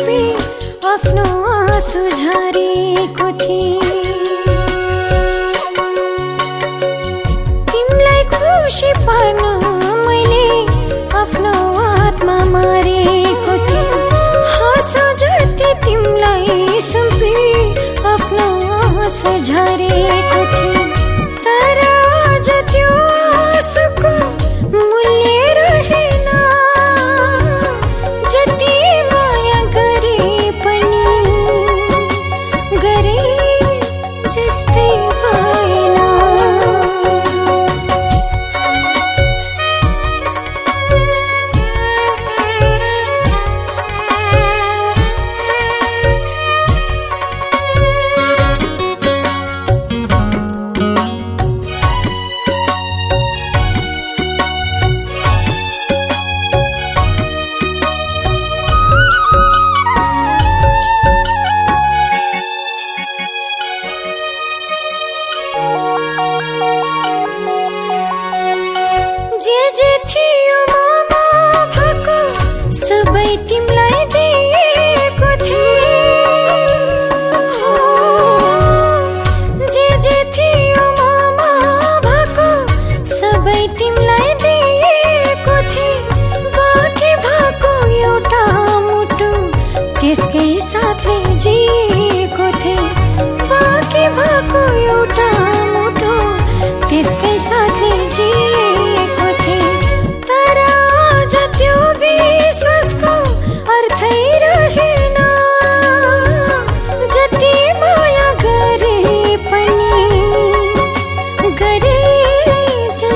आफ्नो आँसु झरेको थिएँ तिमीलाई खुसी पार्न मैले आफ्नो आत्मा मारे just stay চিঠি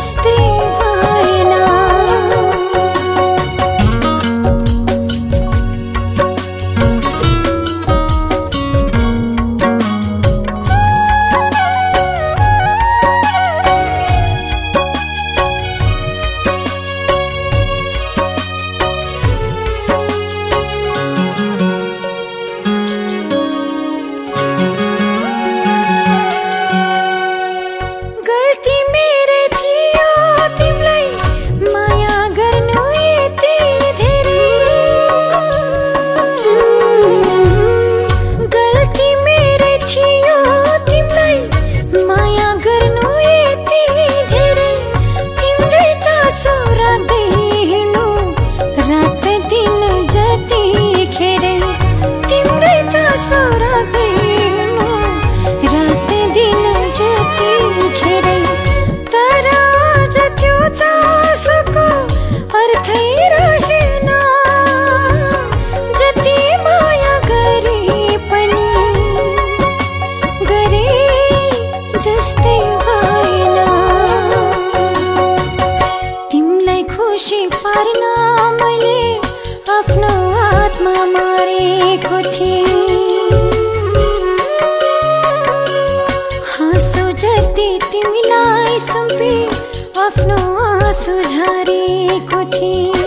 sting. खुसी पार्न मैले आफ्नो आत्मा मारेको थिएँ। हाँसो जति तिमीलाई सुम्पी आफ्नो आँसु झरेको थिएँ।